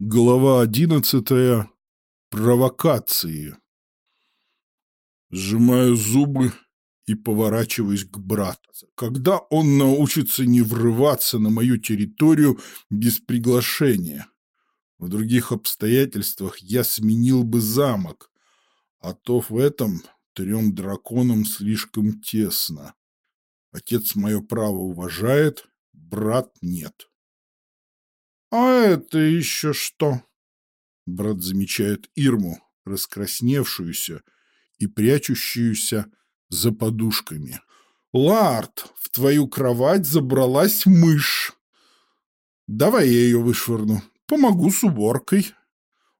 Глава одиннадцатая. Провокации. Сжимаю зубы и поворачиваюсь к брату. Когда он научится не врываться на мою территорию без приглашения? В других обстоятельствах я сменил бы замок, а то в этом трем драконам слишком тесно. Отец мое право уважает, брат нет. «А это еще что?» Брат замечает Ирму, раскрасневшуюся и прячущуюся за подушками. «Ларт, в твою кровать забралась мышь. Давай я ее вышвырну. Помогу с уборкой».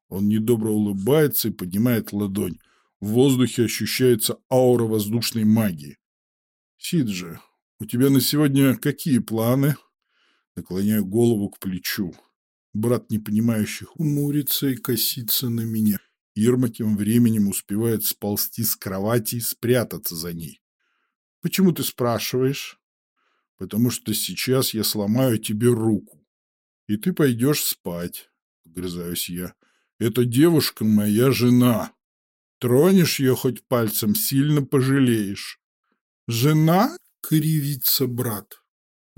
Он недобро улыбается и поднимает ладонь. В воздухе ощущается аура воздушной магии. «Сиджи, у тебя на сегодня какие планы?» Наклоняю голову к плечу. Брат, непонимающий, хмурится и косится на меня. Ирма тем временем успевает сползти с кровати и спрятаться за ней. «Почему ты спрашиваешь?» «Потому что сейчас я сломаю тебе руку, и ты пойдешь спать», — грызаюсь я. «Эта девушка моя жена. Тронешь ее хоть пальцем, сильно пожалеешь». «Жена?» — кривится брат.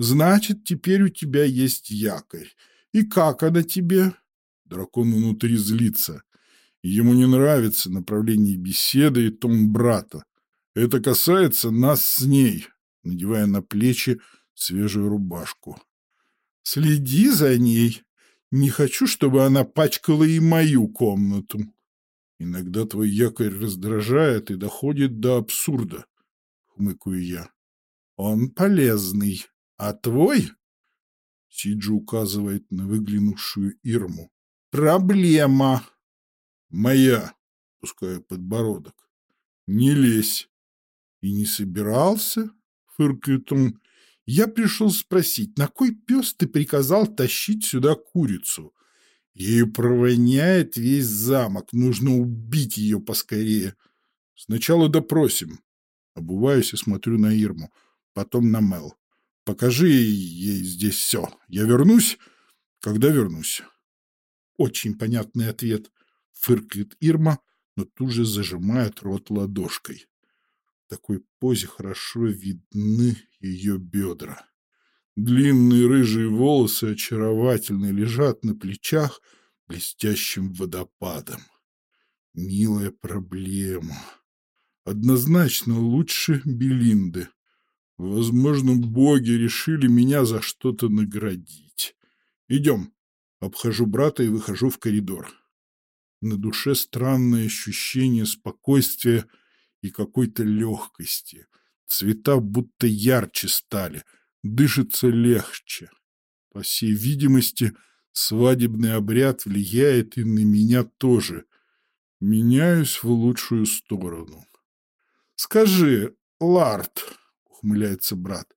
Значит, теперь у тебя есть якорь. И как она тебе? Дракон внутри злится. Ему не нравится направление беседы и тон брата. Это касается нас с ней, надевая на плечи свежую рубашку. Следи за ней. Не хочу, чтобы она пачкала и мою комнату. Иногда твой якорь раздражает и доходит до абсурда, хмыкаю я. Он полезный. А твой, Сиджи указывает на выглянувшую Ирму, проблема. Моя, пускаю подбородок. Не лезь. И не собирался, фыркает он. Я пришел спросить, на кой пес ты приказал тащить сюда курицу? Ею провоняет весь замок, нужно убить ее поскорее. Сначала допросим. Обуваюсь и смотрю на Ирму, потом на Мел. Покажи ей здесь все. Я вернусь, когда вернусь. Очень понятный ответ, фыркает Ирма, но тут же зажимает рот ладошкой. В такой позе хорошо видны ее бедра. Длинные рыжие волосы очаровательно лежат на плечах блестящим водопадом. Милая проблема. Однозначно лучше Белинды. Возможно, боги решили меня за что-то наградить. Идем. Обхожу брата и выхожу в коридор. На душе странное ощущение спокойствия и какой-то легкости. Цвета будто ярче стали, дышится легче. По всей видимости, свадебный обряд влияет и на меня тоже. Меняюсь в лучшую сторону. Скажи, Ларт, ухмыляется брат.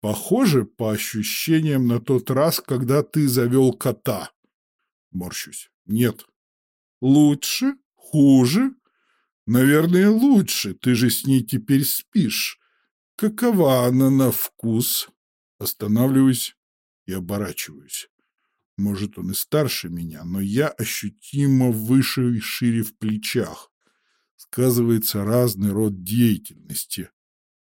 Похоже, по ощущениям, на тот раз, когда ты завел кота. Морщусь. Нет. Лучше? Хуже? Наверное, лучше. Ты же с ней теперь спишь. Какова она на вкус? Останавливаюсь и оборачиваюсь. Может, он и старше меня, но я ощутимо выше и шире в плечах. Сказывается разный род деятельности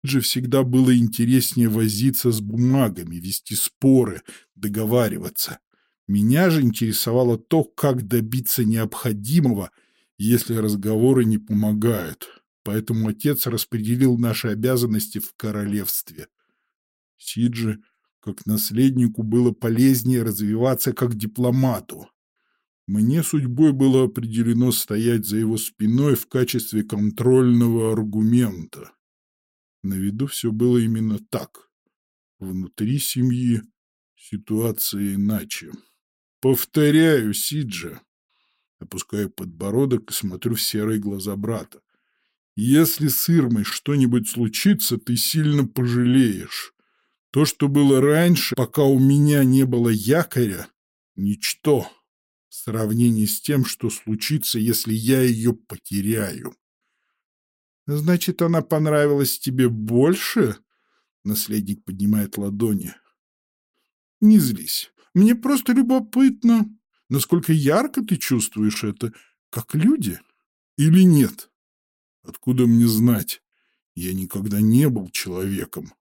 же всегда было интереснее возиться с бумагами, вести споры, договариваться. Меня же интересовало то, как добиться необходимого, если разговоры не помогают. Поэтому отец распределил наши обязанности в королевстве. Сиджи, как наследнику, было полезнее развиваться как дипломату. Мне судьбой было определено стоять за его спиной в качестве контрольного аргумента. На виду все было именно так. Внутри семьи ситуация иначе. Повторяю, Сиджа. Опускаю подбородок и смотрю в серые глаза брата. Если с Ирмой что-нибудь случится, ты сильно пожалеешь. То, что было раньше, пока у меня не было якоря, ничто в сравнении с тем, что случится, если я ее потеряю. Значит, она понравилась тебе больше? Наследник поднимает ладони. Не злись. Мне просто любопытно. насколько ярко ты чувствуешь это, как люди, или нет? Откуда мне знать? Я никогда не был человеком.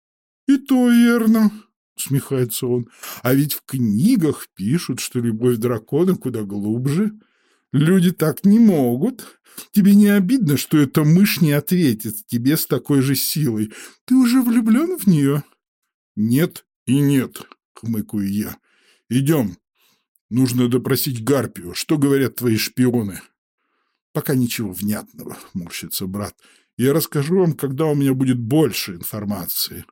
И то верно, усмехается он. А ведь в книгах пишут, что любовь дракона куда глубже. Люди так не могут. Тебе не обидно, что эта мышь не ответит тебе с такой же силой? Ты уже влюблен в нее? Нет и нет, хмыкаю я. Идем. Нужно допросить Гарпию. Что говорят твои шпионы? Пока ничего внятного, морщится брат. Я расскажу вам, когда у меня будет больше информации.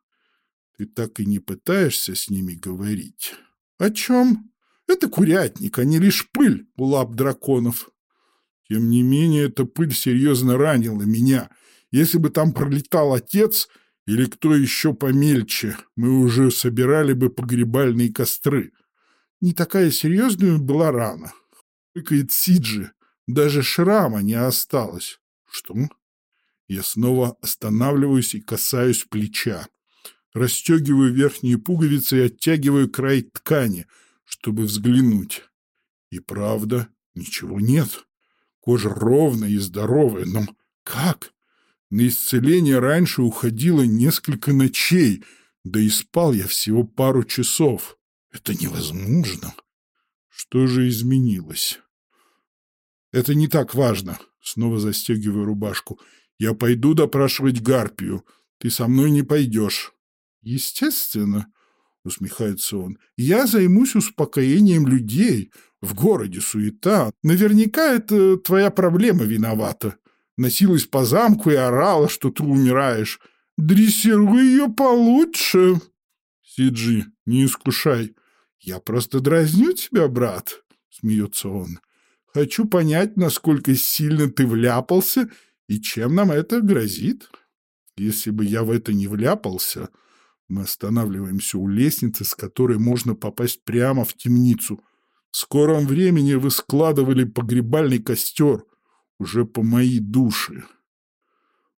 Ты так и не пытаешься с ними говорить. О чем? Это курятник, а не лишь пыль у лап драконов. Тем не менее, эта пыль серьезно ранила меня. Если бы там пролетал отец или кто еще помельче, мы уже собирали бы погребальные костры. Не такая серьезная была рана. Хыкает Сиджи. Даже шрама не осталось. Что? Я снова останавливаюсь и касаюсь плеча. Расстегиваю верхние пуговицы и оттягиваю край ткани, чтобы взглянуть. И правда, ничего нет. Кожа ровная и здоровая, но как? На исцеление раньше уходило несколько ночей, да и спал я всего пару часов. Это невозможно. Что же изменилось? Это не так важно. Снова застегиваю рубашку. Я пойду допрашивать Гарпию. Ты со мной не пойдешь. Естественно, усмехается он. Я займусь успокоением людей. В городе суета. Наверняка это твоя проблема виновата. Носилась по замку и орала, что ты умираешь. Дрессируй ее получше. Сиджи, не искушай. Я просто дразню тебя, брат, смеется он. Хочу понять, насколько сильно ты вляпался и чем нам это грозит. Если бы я в это не вляпался, мы останавливаемся у лестницы, с которой можно попасть прямо в темницу. В скором времени вы складывали погребальный костер уже по моей душе.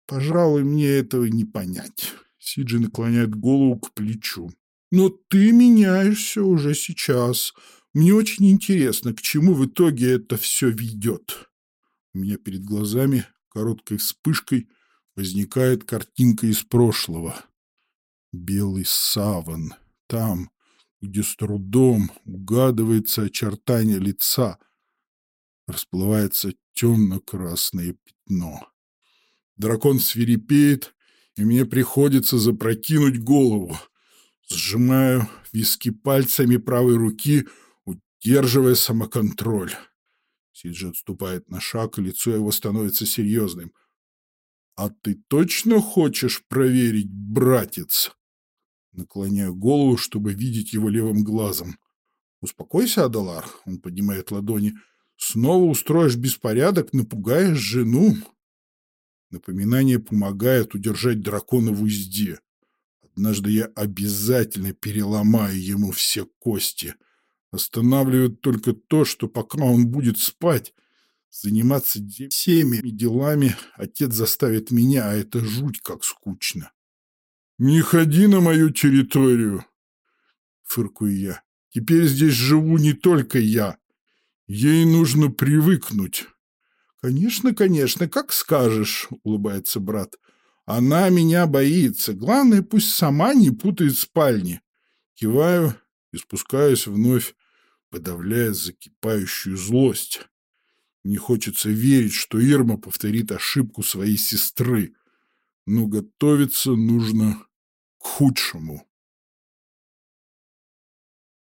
Пожалуй, мне этого не понять. Сиджи наклоняет голову к плечу. Но ты меняешься уже сейчас. Мне очень интересно, к чему в итоге это все ведет. У меня перед глазами короткой вспышкой возникает картинка из прошлого. Белый саван. Там, где с трудом угадывается очертание лица, расплывается темно-красное пятно. Дракон свирепеет, и мне приходится запрокинуть голову. Сжимаю виски пальцами правой руки, удерживая самоконтроль. Сиджи отступает на шаг, и лицо его становится серьезным. «А ты точно хочешь проверить, братец?» Наклоняю голову, чтобы видеть его левым глазом. «Успокойся, Адалар», — он поднимает ладони. «Снова устроишь беспорядок, напугаешь жену». Напоминание помогает удержать дракона в узде. Однажды я обязательно переломаю ему все кости. Останавливает только то, что пока он будет спать, заниматься всеми делами отец заставит меня, а это жуть как скучно. «Не ходи на мою территорию!» Фыркую я. «Теперь здесь живу не только я. Ей нужно привыкнуть». «Конечно, конечно, как скажешь», — улыбается брат. «Она меня боится. Главное, пусть сама не путает спальни». Киваю и спускаюсь вновь, подавляя закипающую злость. Не хочется верить, что Ирма повторит ошибку своей сестры. Но готовиться нужно к худшему.